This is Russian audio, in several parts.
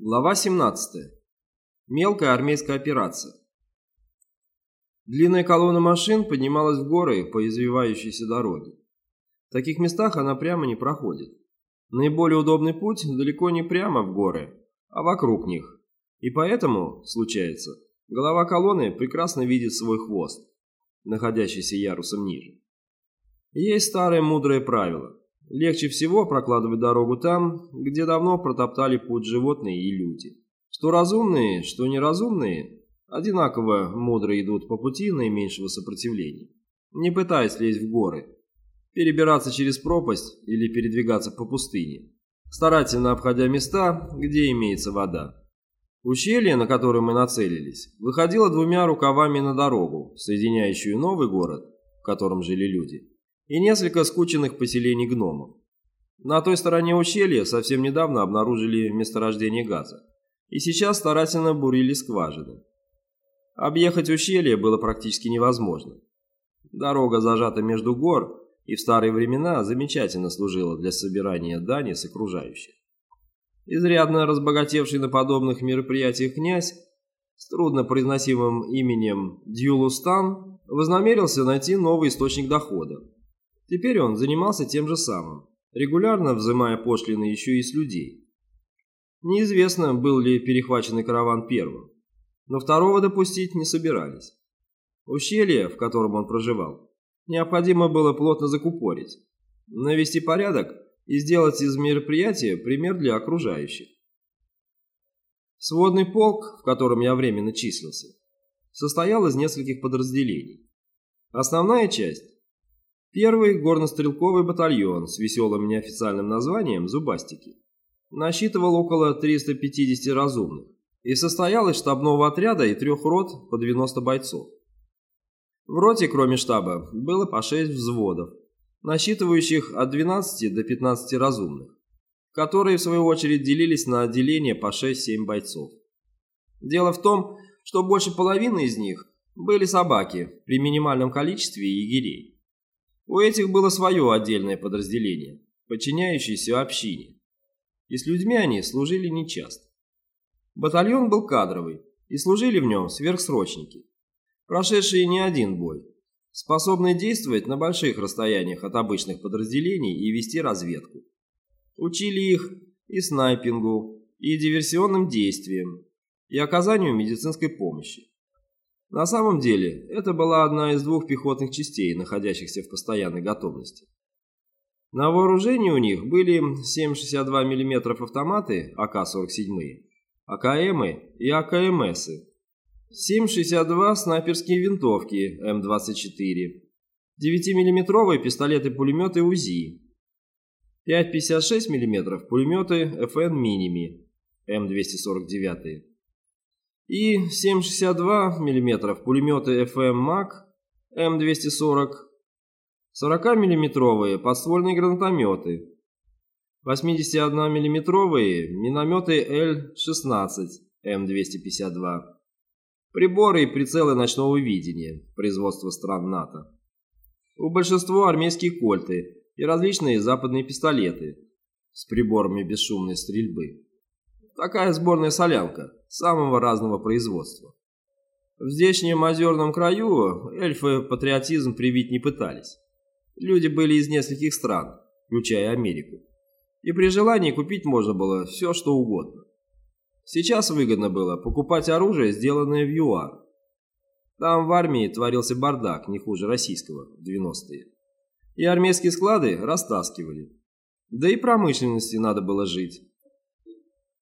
Глава 17. Мелкая армейская операция. Длинная колонна машин поднималась в горы по извивающейся дороге. В таких местах она прямо не проходит. Наиболее удобный путь далеко не прямо в горы, а вокруг них. И поэтому, случается, голова колонны прекрасно видит свой хвост, находящийся ярусом ниже. Есть старое мудрое правило. Легче всего прокладывать дорогу там, где давно протоптали путь животные и люди. Что разумные, что неразумные, одинаково мудро идут по пути наименьшего сопротивления, не пытаясь лезть в горы, перебираться через пропасть или передвигаться по пустыне, старательно обходя места, где имеется вода. Ущелье, на которое мы нацелились, выходило двумя рукавами на дорогу, соединяющую новый город, в котором жили люди, и несколько скученных поселений гномов. На той стороне ущелья совсем недавно обнаружили месторождение газа, и сейчас старательно бурили скважины. Объехать ущелье было практически невозможно. Дорога зажата между гор и в старые времена замечательно служила для собирания дани с окружающих. Изрядно разбогатевший на подобных мероприятиях князь с труднопроизносимым именем Дьюлустан вознамерился найти новый источник дохода Теперь он занимался тем же самым, регулярно взимая пошлины еще и с людей. Неизвестно, был ли перехваченный караван первым, но второго допустить не собирались. Ущелье, в котором он проживал, необходимо было плотно закупорить, навести порядок и сделать из мероприятия пример для окружающих. Сводный полк, в котором я временно числился, состоял из нескольких подразделений. Основная часть Первый горнострелковый батальон с веселым неофициальным названием «Зубастики» насчитывал около 350 разумных и состоял из штабного отряда и трех рот по 90 бойцов. В роте, кроме штаба, было по 6 взводов, насчитывающих от 12 до 15 разумных, которые в свою очередь делились на отделения по 6-7 бойцов. Дело в том, что больше половины из них были собаки при минимальном количестве егерей. У этих было свое отдельное подразделение, подчиняющееся общине. И с людьми они служили нечасто. Батальон был кадровый, и служили в нем сверхсрочники, прошедшие не один бой, способные действовать на больших расстояниях от обычных подразделений и вести разведку. Учили их и снайпингу, и диверсионным действиям, и оказанию медицинской помощи. На самом деле, это была одна из двух пехотных частей, находящихся в постоянной готовности. На вооружении у них были 7,62 мм автоматы АК-47, АКМы и АКМСы, 7,62 снайперские винтовки М24, 9-мм пистолеты-пулеметы УЗИ, 5,56 мм пулеметы ФН Миними М249 и 7,62 мм пулеметы FM MAC М240, 40-мм подствольные гранатометы, 81 миллиметровые минометы Л-16 М252, приборы и прицелы ночного видения производства стран НАТО. У большинства армейские кольты и различные западные пистолеты с приборами бесшумной стрельбы. Такая сборная солянка, самого разного производства. В здешнем озерном краю эльфы патриотизм привить не пытались. Люди были из нескольких стран, включая Америку. И при желании купить можно было все, что угодно. Сейчас выгодно было покупать оружие, сделанное в ЮАР. Там в армии творился бардак, не хуже российского, в 90-е. И армейские склады растаскивали. Да и промышленности надо было жить.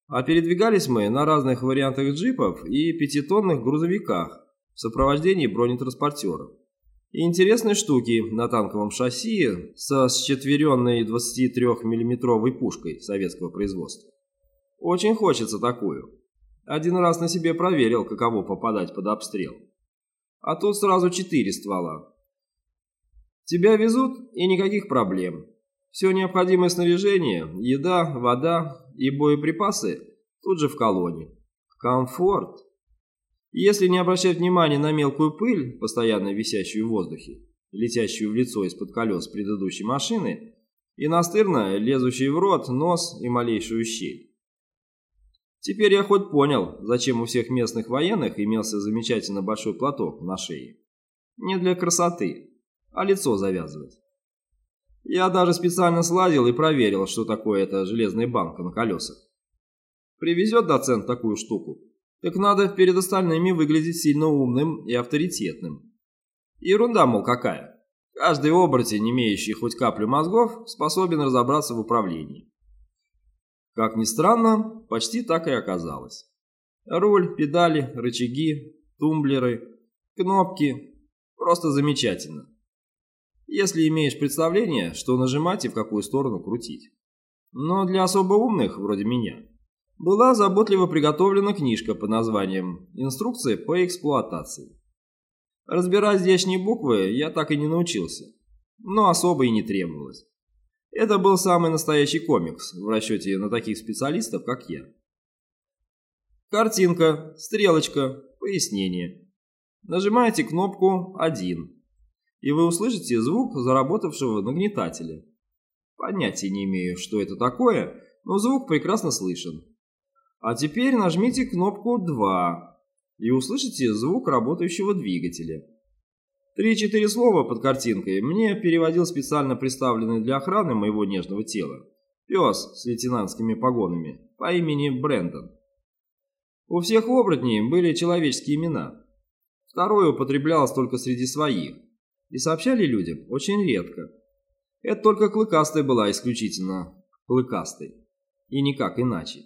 А передвигались мы на разных вариантах джипов и пятитонных грузовиках в сопровождении бронетранспортеров. И интересные штуки на танковом шасси со счетверенной 23 миллиметровой пушкой советского производства. Очень хочется такую. Один раз на себе проверил, каково попадать под обстрел. А тут сразу четыре ствола. Тебя везут и никаких проблем. Все необходимое снаряжение, еда, вода и боеприпасы тут же в колонне. Комфорт. Если не обращать внимания на мелкую пыль, постоянно висящую в воздухе, летящую в лицо из-под колес предыдущей машины, и настырно лезущий в рот, нос и малейшую щель. Теперь я хоть понял, зачем у всех местных военных имелся замечательно большой платок на шее. Не для красоты, а лицо завязывать. Я даже специально сладил и проверил, что такое эта железная банка на колесах. Привезет доцент такую штуку, так надо перед остальными выглядеть сильно умным и авторитетным. Ерунда, мол, какая. Каждый оборотень, имеющий хоть каплю мозгов, способен разобраться в управлении. Как ни странно, почти так и оказалось. Руль, педали, рычаги, тумблеры, кнопки. Просто замечательно. Если имеешь представление, что нажимать и в какую сторону крутить. Но для особо умных, вроде меня, была заботливо приготовлена книжка под названием «Инструкция по эксплуатации». Разбирать здешние буквы я так и не научился, но особо и не требовалось. Это был самый настоящий комикс в расчете на таких специалистов, как я. Картинка, стрелочка, пояснение. Нажимаете кнопку 1, и вы услышите звук заработавшего нагнетателя. Понятия не имею, что это такое, но звук прекрасно слышен. А теперь нажмите кнопку 2 и услышите звук работающего двигателя. Три-четыре слова под картинкой мне переводил специально представленный для охраны моего нежного тела пес с лейтенантскими погонами по имени Брэндон. У всех оборотней были человеческие имена. Второе употреблялось только среди своих, и сообщали людям очень редко. Это только Клыкастая была исключительно Клыкастой, и никак иначе.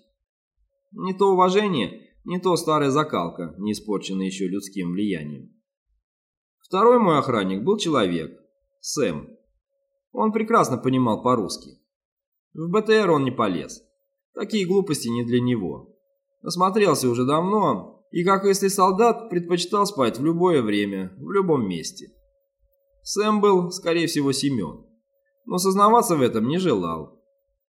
Не то уважение, не то старая закалка, не испорченная еще людским влиянием. Второй мой охранник был человек, Сэм. Он прекрасно понимал по-русски. В БТР он не полез. Такие глупости не для него. Насмотрелся уже давно, и, как если солдат, предпочитал спать в любое время, в любом месте. Сэм был, скорее всего, Семен, но сознаваться в этом не желал.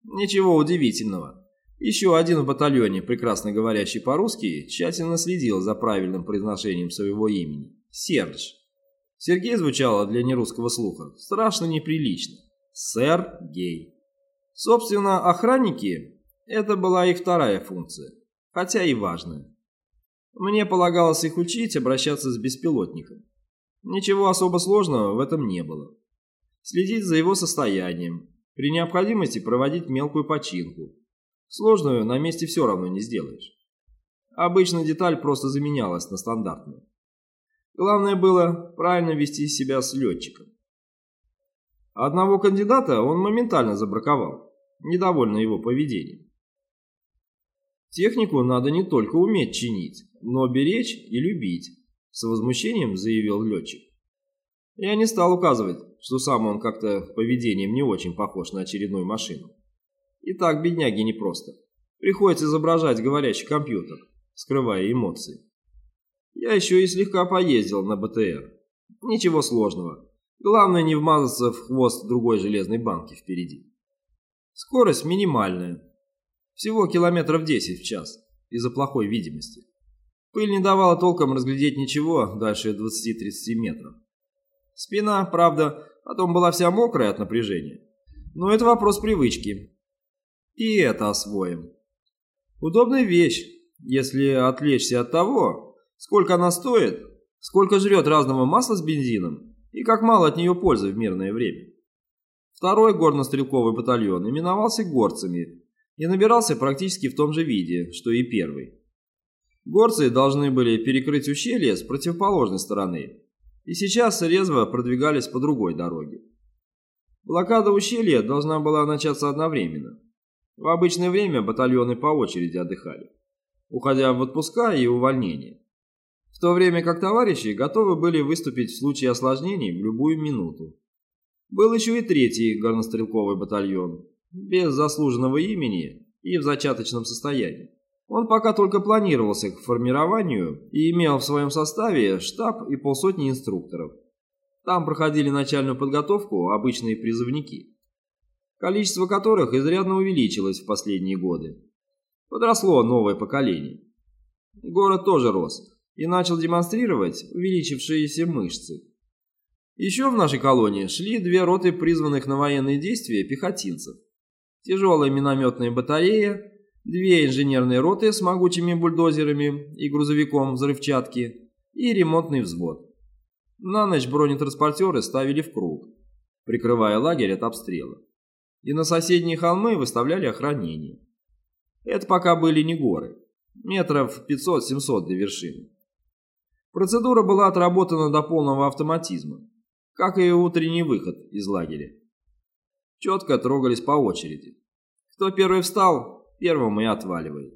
Ничего удивительного. Еще один в батальоне, прекрасно говорящий по-русски, тщательно следил за правильным произношением своего имени. Серж. Сергей звучало для нерусского слуха страшно неприлично. Сэр Гей. Собственно, охранники – это была их вторая функция, хотя и важная. Мне полагалось их учить обращаться с беспилотником. Ничего особо сложного в этом не было. Следить за его состоянием, при необходимости проводить мелкую починку, Сложную на месте все равно не сделаешь. Обычно деталь просто заменялась на стандартную. Главное было правильно вести себя с летчиком. Одного кандидата он моментально забраковал, недовольно его поведением. Технику надо не только уметь чинить, но беречь и любить, с возмущением заявил летчик. Я не стал указывать, что сам он как-то поведением не очень похож на очередную машину. И так бедняге непросто. Приходится изображать говорящий компьютер, скрывая эмоции. Я еще и слегка поездил на БТР. Ничего сложного. Главное не вмазаться в хвост другой железной банки впереди. Скорость минимальная. Всего километров 10 в час из-за плохой видимости. Пыль не давала толком разглядеть ничего дальше 20-30 метров. Спина, правда, потом была вся мокрая от напряжения. Но это вопрос привычки. И это освоим. Удобная вещь, если отвлечься от того, сколько она стоит, сколько жрет разного масла с бензином и как мало от нее пользы в мирное время. Второй горно-стрелковый батальон именовался горцами и набирался практически в том же виде, что и первый. Горцы должны были перекрыть ущелье с противоположной стороны, и сейчас резво продвигались по другой дороге. Блокада ущелья должна была начаться одновременно. В обычное время батальоны по очереди отдыхали, уходя в отпуска и увольнения. В то время как товарищи готовы были выступить в случае осложнений в любую минуту. Был еще и третий горнострелковый батальон, без заслуженного имени и в зачаточном состоянии. Он пока только планировался к формированию и имел в своем составе штаб и полсотни инструкторов. Там проходили начальную подготовку обычные призывники количество которых изрядно увеличилось в последние годы. Подросло новое поколение. Город тоже рос и начал демонстрировать увеличившиеся мышцы. Еще в нашей колонии шли две роты призванных на военные действия пехотинцев. Тяжелая минометная батарея две инженерные роты с могучими бульдозерами и грузовиком взрывчатки и ремонтный взвод. На ночь бронетранспортеры ставили в круг, прикрывая лагерь от обстрела. И на соседние холмы выставляли охранение. Это пока были не горы, метров 500-700 до вершины. Процедура была отработана до полного автоматизма, как и утренний выход из лагеря. Четко трогались по очереди. Кто первый встал, первым и отваливает.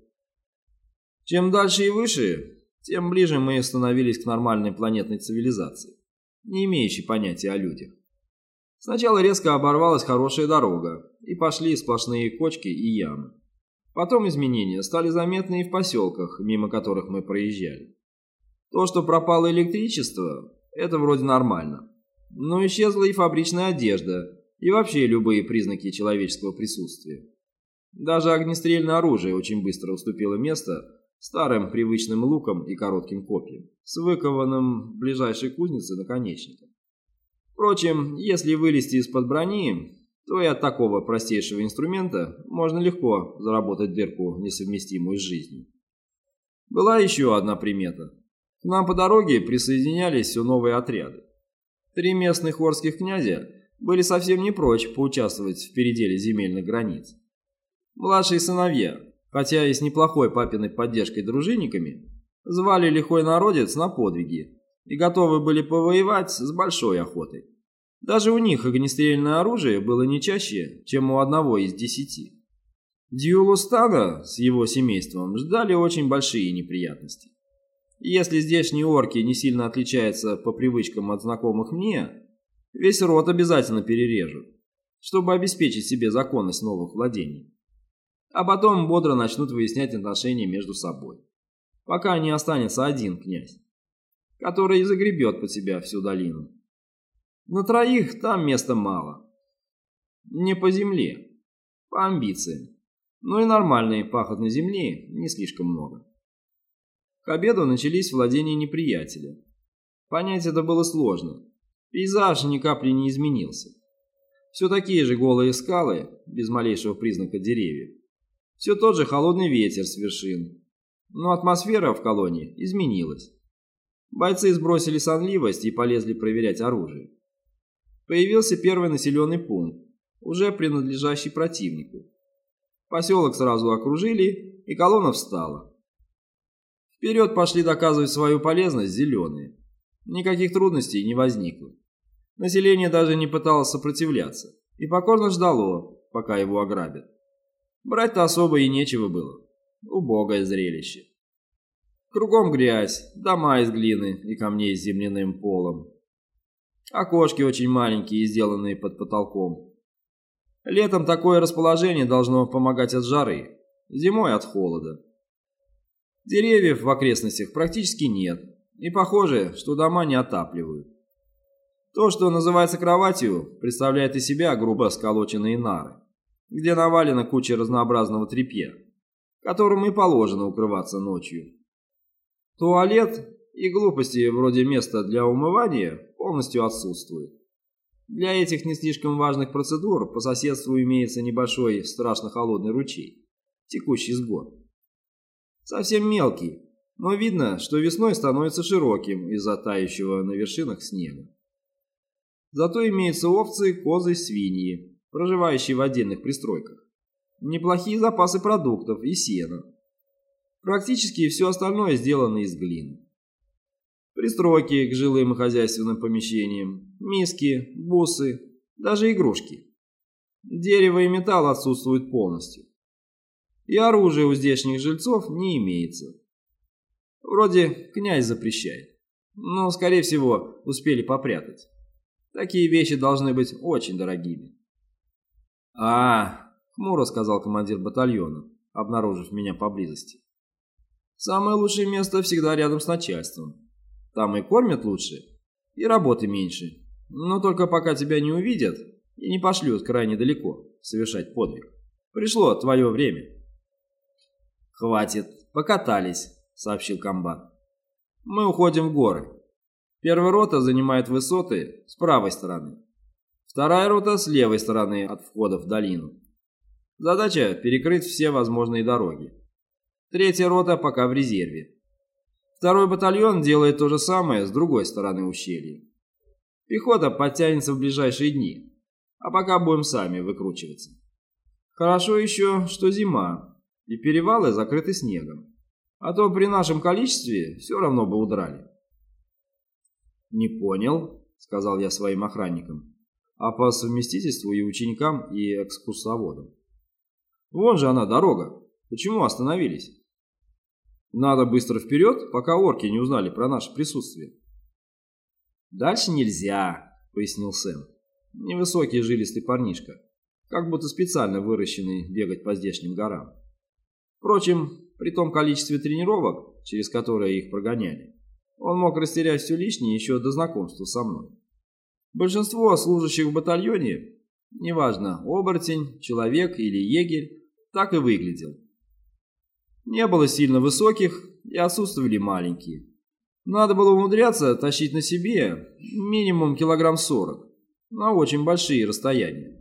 Чем дальше и выше, тем ближе мы становились к нормальной планетной цивилизации, не имеющей понятия о людях. Сначала резко оборвалась хорошая дорога, и пошли сплошные кочки и ямы. Потом изменения стали заметны и в поселках, мимо которых мы проезжали. То, что пропало электричество, это вроде нормально. Но исчезла и фабричная одежда, и вообще любые признаки человеческого присутствия. Даже огнестрельное оружие очень быстро уступило место старым привычным лукам и коротким копьям, с выкованным в ближайшей кузнице наконечником. Впрочем, если вылезти из-под брони, то и от такого простейшего инструмента можно легко заработать дырку, несовместимую с жизнью. Была еще одна примета. К нам по дороге присоединялись все новые отряды. Три местных орских князя были совсем не прочь поучаствовать в переделе земельных границ. Младшие сыновья, хотя и с неплохой папиной поддержкой дружинниками, звали лихой народец на подвиги и готовы были повоевать с большой охотой. Даже у них огнестрельное оружие было не чаще, чем у одного из десяти. Дьюлустана с его семейством ждали очень большие неприятности. Если здешние орки не сильно отличаются по привычкам от знакомых мне, весь род обязательно перережут, чтобы обеспечить себе законность новых владений. А потом бодро начнут выяснять отношения между собой, пока не останется один князь, который загребет под себя всю долину. На троих там места мало. Не по земле, по амбициям. Но и нормальной пахотной земли не слишком много. К обеду начались владения неприятеля. Понять это было сложно. Пейзаж ни капли не изменился. Все такие же голые скалы, без малейшего признака деревьев. Все тот же холодный ветер с вершин. Но атмосфера в колонии изменилась. Бойцы сбросили сонливость и полезли проверять оружие. Появился первый населенный пункт, уже принадлежащий противнику. Поселок сразу окружили, и колонна встала. Вперед пошли доказывать свою полезность зеленые. Никаких трудностей не возникло. Население даже не пыталось сопротивляться и покорно ждало, пока его ограбят. Брать-то особо и нечего было. Убогое зрелище. Кругом грязь, дома из глины и камней с земляным полом. Окошки очень маленькие, сделанные под потолком. Летом такое расположение должно помогать от жары, зимой от холода. Деревьев в окрестностях практически нет, и похоже, что дома не отапливают. То, что называется кроватью, представляет из себя грубо сколоченные нары, где навалена куча разнообразного тряпья, которым и положено укрываться ночью. Туалет и глупости вроде места для умывания полностью отсутствуют. Для этих не слишком важных процедур по соседству имеется небольшой страшно холодный ручей, текущий с гор. Совсем мелкий, но видно, что весной становится широким из-за тающего на вершинах снега. Зато имеются овцы, козы, свиньи, проживающие в отдельных пристройках. Неплохие запасы продуктов и сена. Практически все остальное сделано из глины. Пристройки к жилым и хозяйственным помещениям, миски, бусы, даже игрушки. Дерево и металл отсутствуют полностью и оружия у здешних жильцов не имеется. Вроде князь запрещает, но, скорее всего, успели попрятать. Такие вещи должны быть очень дорогими. «А, — хмуро сказал командир батальона, обнаружив меня поблизости. «Самое лучшее место всегда рядом с начальством. Там и кормят лучше, и работы меньше. Но только пока тебя не увидят и не пошлют крайне далеко совершать подвиг. Пришло твое время». «Хватит, покатались», — сообщил комбат. «Мы уходим в горы. Первая рота занимает высоты с правой стороны. Вторая рота с левой стороны от входа в долину. Задача – перекрыть все возможные дороги. Третья рота пока в резерве. Второй батальон делает то же самое с другой стороны ущелья. Пехота подтянется в ближайшие дни, а пока будем сами выкручиваться. Хорошо еще, что зима, и перевалы закрыты снегом. А то при нашем количестве все равно бы удрали. «Не понял», — сказал я своим охранникам, а по совместительству и ученикам, и экскурсоводам. «Вон же она, дорога. Почему остановились?» «Надо быстро вперед, пока орки не узнали про наше присутствие». «Дальше нельзя», — пояснил Сэм. «Невысокий жилистый парнишка, как будто специально выращенный бегать по здешним горам. Впрочем, при том количестве тренировок, через которые их прогоняли, он мог растерять все лишнее еще до знакомства со мной. Большинство служащих в батальоне, неважно, оборотень, человек или егерь, так и выглядел. Не было сильно высоких и отсутствовали маленькие. Надо было умудряться тащить на себе минимум килограмм сорок на очень большие расстояния.